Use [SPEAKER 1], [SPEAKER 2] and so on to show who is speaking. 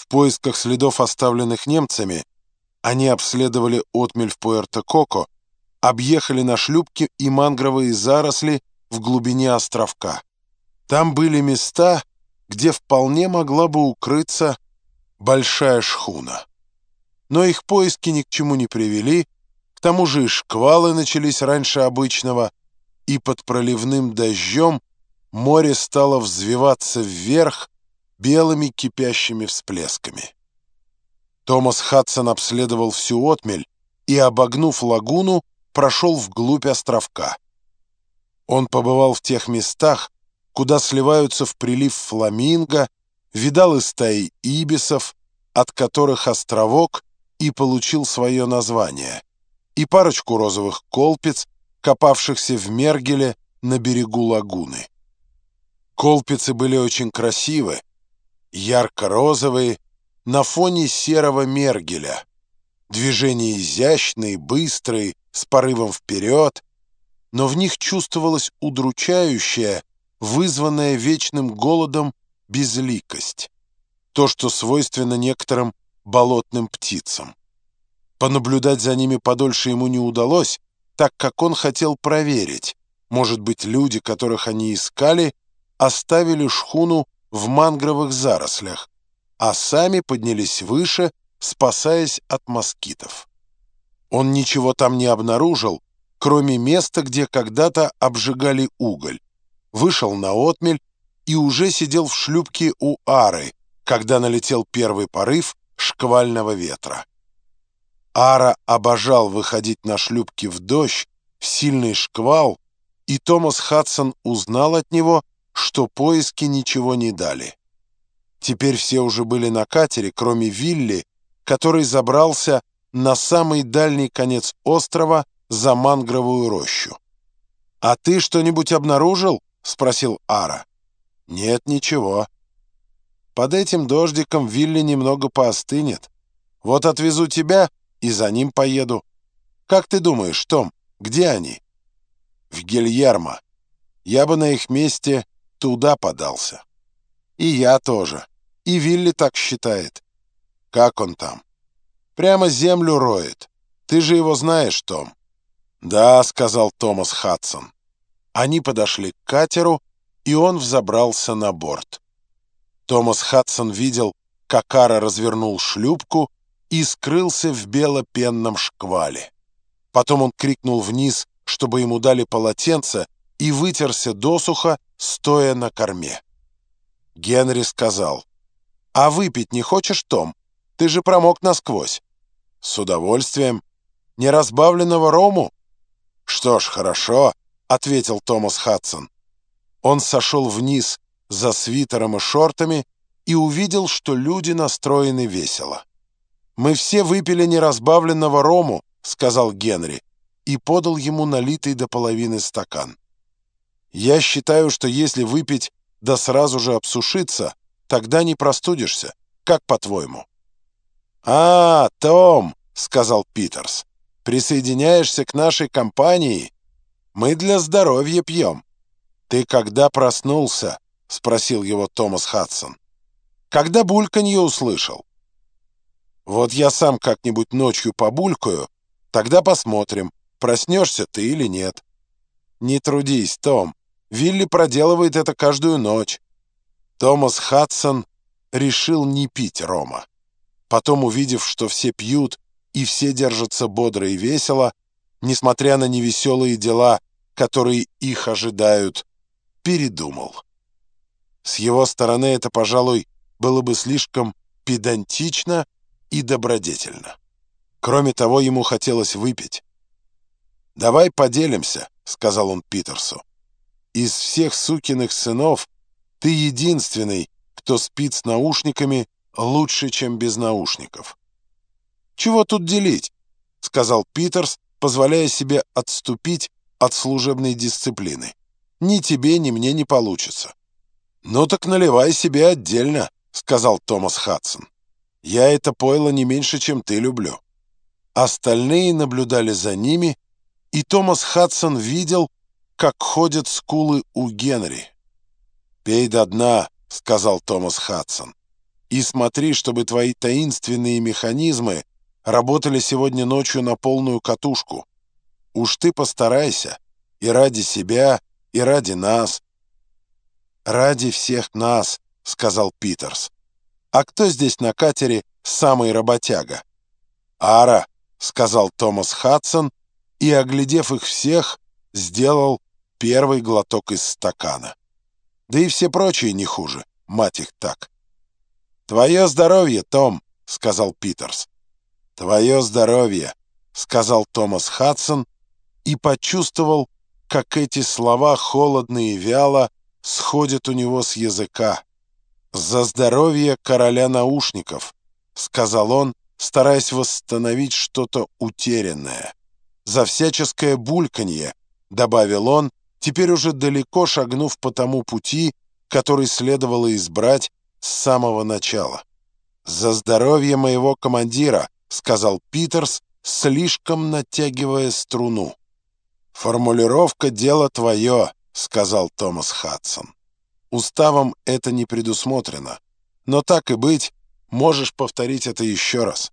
[SPEAKER 1] В поисках следов, оставленных немцами, они обследовали отмель в Пуэрто-Коко, объехали на шлюпке и мангровые заросли в глубине островка. Там были места, где вполне могла бы укрыться большая шхуна. Но их поиски ни к чему не привели, к тому же и шквалы начались раньше обычного, и под проливным дождем море стало взвиваться вверх белыми кипящими всплесками. Томас Хадсон обследовал всю отмель и, обогнув лагуну, прошел вглубь островка. Он побывал в тех местах, куда сливаются в прилив фламинго, видал и стаи ибисов, от которых островок и получил свое название, и парочку розовых колпиц, копавшихся в Мергеле на берегу лагуны. Колпицы были очень красивы, ярко-розовые, на фоне серого мергеля. Движения изящные, быстрые, с порывом вперед, но в них чувствовалась удручающая, вызванная вечным голодом, безликость. То, что свойственно некоторым болотным птицам. Понаблюдать за ними подольше ему не удалось, так как он хотел проверить, может быть, люди, которых они искали, оставили шхуну в мангровых зарослях, а сами поднялись выше, спасаясь от москитов. Он ничего там не обнаружил, кроме места, где когда-то обжигали уголь. Вышел на отмель и уже сидел в шлюпке у Ары, когда налетел первый порыв шквального ветра. Ара обожал выходить на шлюпки в дождь, в сильный шквал, и Томас Хадсон узнал от него, что поиски ничего не дали. Теперь все уже были на катере, кроме Вилли, который забрался на самый дальний конец острова за мангровую рощу. «А ты что-нибудь обнаружил?» — спросил Ара. «Нет, ничего. Под этим дождиком Вилли немного поостынет. Вот отвезу тебя и за ним поеду. Как ты думаешь, Том, где они?» «В Гильермо. Я бы на их месте туда подался. И я тоже. И Вилли так считает. Как он там? Прямо землю роет. Ты же его знаешь, Том. Да, сказал Томас Хадсон. Они подошли к катеру, и он взобрался на борт. Томас Хадсон видел, как Ара развернул шлюпку и скрылся в белопенном шквале. Потом он крикнул вниз, чтобы ему дали полотенце, и вытерся досуха, стоя на корме. Генри сказал, «А выпить не хочешь, Том? Ты же промок насквозь». «С удовольствием. Неразбавленного рому?» «Что ж, хорошо», — ответил Томас Хадсон. Он сошел вниз за свитером и шортами и увидел, что люди настроены весело. «Мы все выпили неразбавленного рому», — сказал Генри, и подал ему налитый до половины стакан. Я считаю, что если выпить да сразу же обсушиться, тогда не простудишься. Как по-твоему?» «А, Том», — сказал Питерс, — «присоединяешься к нашей компании? Мы для здоровья пьем». «Ты когда проснулся?» — спросил его Томас Хадсон. «Когда бульканье услышал?» «Вот я сам как-нибудь ночью побулькаю, тогда посмотрим, проснешься ты или нет». «Не трудись, Том, Вилли проделывает это каждую ночь. Томас Хадсон решил не пить рома. Потом, увидев, что все пьют и все держатся бодро и весело, несмотря на невеселые дела, которые их ожидают, передумал. С его стороны это, пожалуй, было бы слишком педантично и добродетельно. Кроме того, ему хотелось выпить. «Давай поделимся», — сказал он Питерсу. Из всех сукиных сынов ты единственный, кто спит с наушниками лучше, чем без наушников. «Чего тут делить?» — сказал Питерс, позволяя себе отступить от служебной дисциплины. «Ни тебе, ни мне не получится». «Ну так наливай себе отдельно», — сказал Томас Хадсон. «Я это пойло не меньше, чем ты люблю». Остальные наблюдали за ними, и Томас Хадсон видел, как ходят скулы у Генри. «Пей до дна», — сказал Томас Хадсон. И смотри, чтобы твои таинственные механизмы работали сегодня ночью на полную катушку. Уж ты постарайся, и ради себя, и ради нас». «Ради всех нас», — сказал Питерс. «А кто здесь на катере самый работяга?» «Ара», — сказал Томас Хадсон, и, оглядев их всех, сделал первый глоток из стакана. Да и все прочие не хуже, мать их так. «Твое здоровье, Том», — сказал Питерс. «Твое здоровье», — сказал Томас Хадсон и почувствовал, как эти слова холодно и вяло сходят у него с языка. «За здоровье короля наушников», — сказал он, стараясь восстановить что-то утерянное. «За всяческое бульканье», — добавил он, теперь уже далеко шагнув по тому пути, который следовало избрать с самого начала. «За здоровье моего командира», — сказал Питерс, слишком натягивая струну. «Формулировка — дело твое», — сказал Томас Хадсон. «Уставом это не предусмотрено, но так и быть, можешь повторить это еще раз».